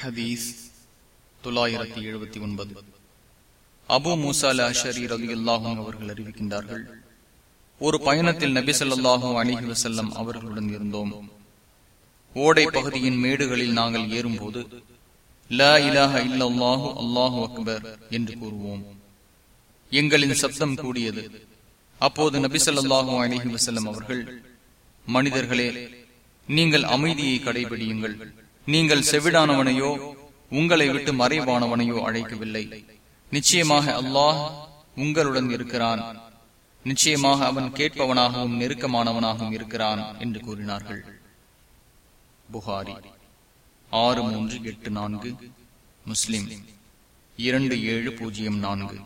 ஹதீஸ் தொள்ளாயிரத்தி எழுபத்தி ஒன்பது. அபு மூசால அஷரி ரவி அல்லாஹும் அவர்கள் அறிவிக்கின்றார்கள் ஒரு பயணத்தில் நபி சொல்லாஹும் அணிஹி வசல்லம் அவர்களுடன் இருந்தோம். ஓடை பகுதியின் மேடுகளில் நாங்கள் ஏறும்போது லா இலாஹ இல்லல்லாஹு அல்லாஹு அக்பர் என்று கூறுவோம். எங்களின் சப்தம் கூடியது. அப்போது நபி சொல்லாஹு அணிஹி வசல்லம் அவர்கள் மனிதர்களே நீங்கள் அமைதியை கடைபிடியுங்கள். நீங்கள் செவிடானவனையோ உங்களை விட்டு மறைவானவனையோ அழைக்கவில்லை. நிச்சயமாக அல்லாஹ் உங்களுடன் இருக்கிறான். நிச்சயமாக அவன் கேட்பவனாகவும் நெருக்கமானவனாகவும் இருக்கிறான் என்று கூறினார்கள். புகாரி ஆறு மூன்று எட்டு நான்கு முஸ்லிம் இரண்டு ஏழு பூஜ்ஜியம் நான்கு.